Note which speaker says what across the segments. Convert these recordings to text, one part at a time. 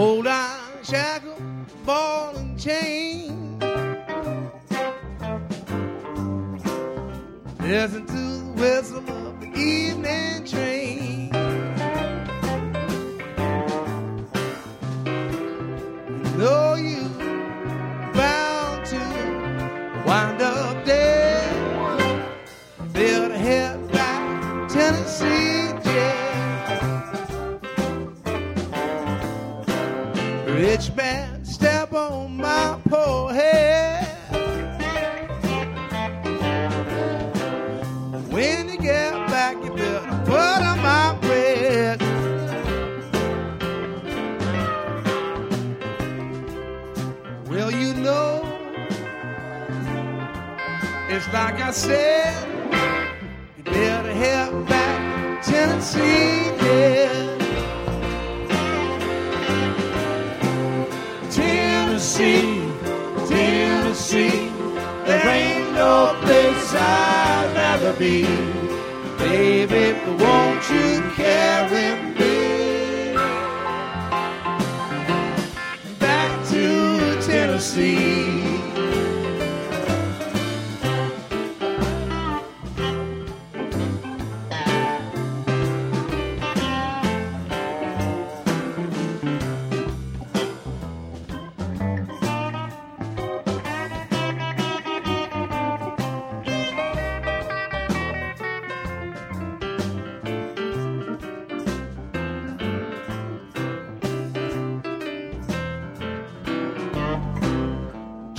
Speaker 1: Hold on, shackle, ball and chain. Listen to man, step on my poor head. When you get back, you better on my bread. Well, you know, it's like I said, you better head back Tennessee, yeah. Tennessee, there ain't no place I'd rather be. Baby, won't you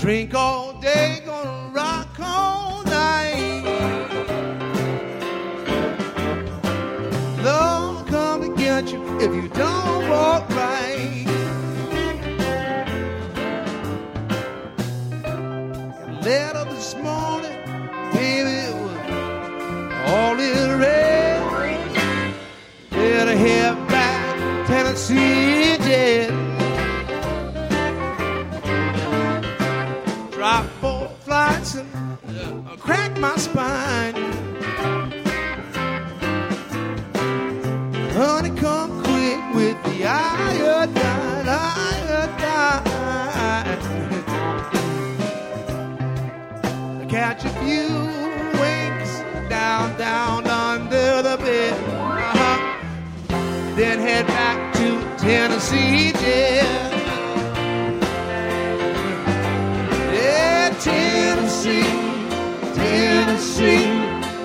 Speaker 1: Drink all day, gonna rock all night. Love come to get you if you don't walk my spine. Honey, come quick with the iodine, iodine. Catch a few winks down, down under the bed. Uh-huh. Then head back to Tennessee, yeah.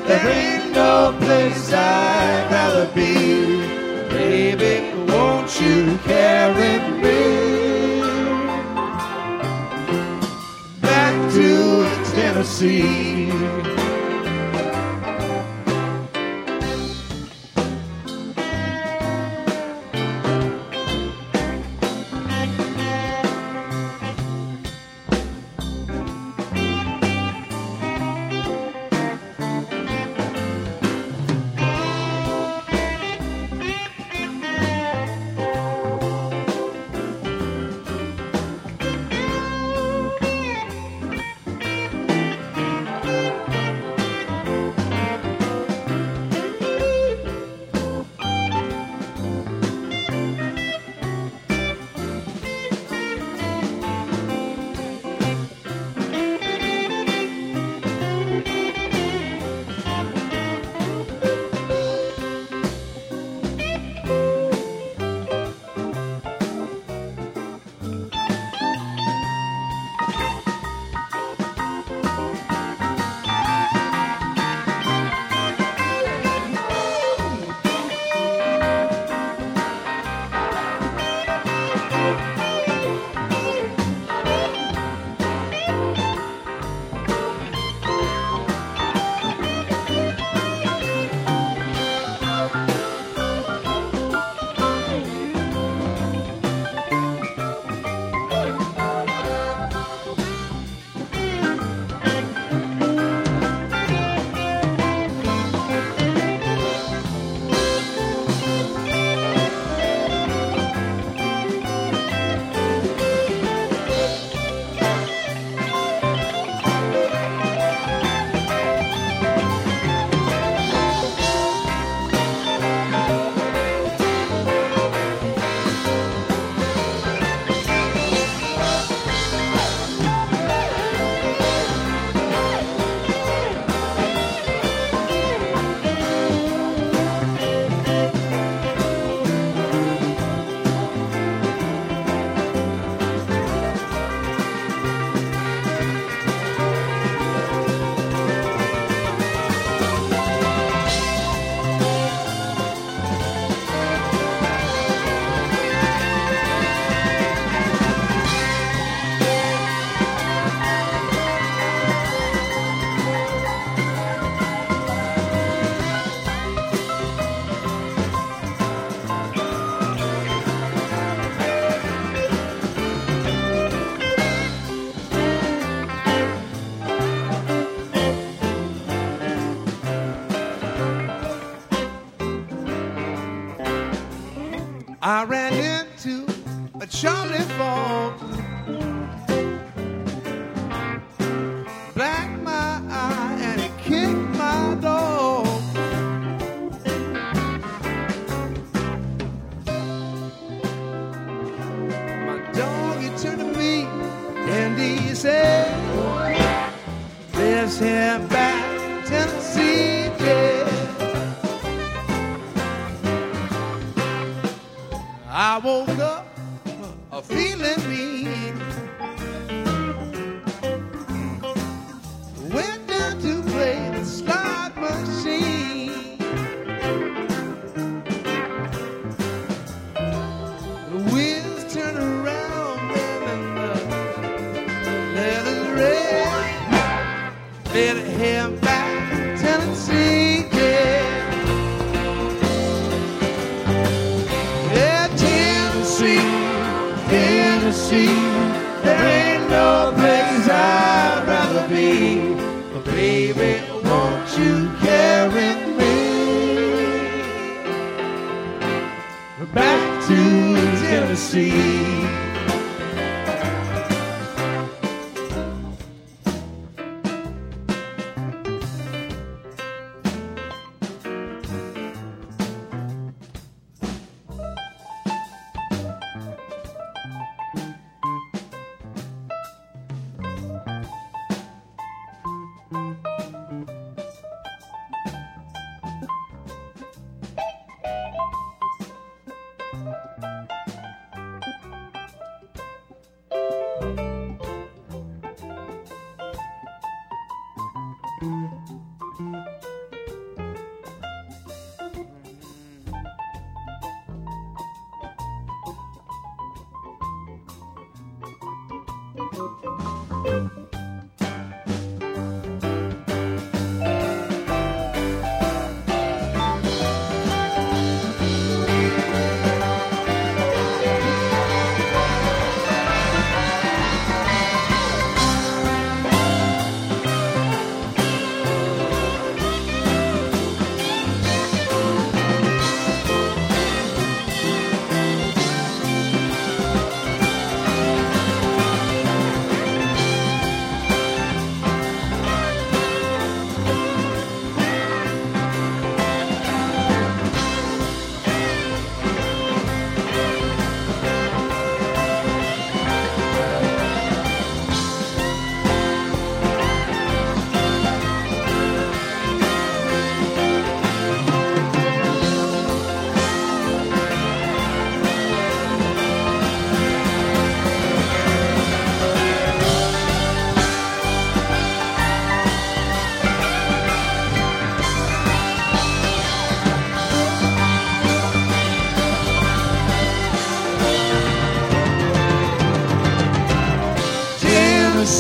Speaker 1: There ain't no place I'd rather be. Baby, won't you carry me back to Tennessee? I woke up But baby, won't you carry me back to Tennessee?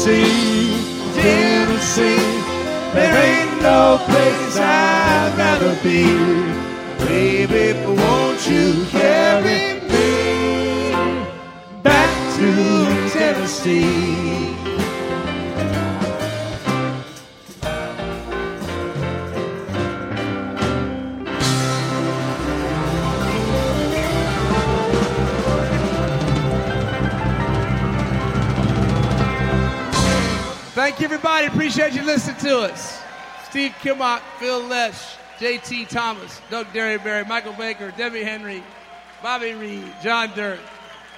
Speaker 1: Tennessee, Tennessee. There ain't no place I'd rather be. Baby, won't you carry me back to Tennessee? Thank you, everybody. Appreciate you listening to us. Steve Kimock, Phil Lesh, J.T. Thomas, Doug Derryberry, Michael Baker, Debbie Henry, Bobby Read, John D'earth,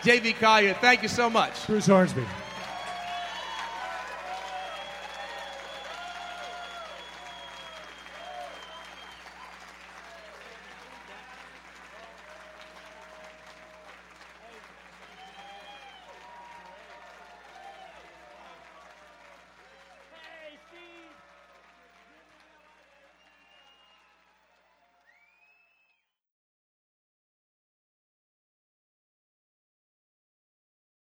Speaker 1: JV Collier. Thank you so much.
Speaker 2: Bruce Hornsby.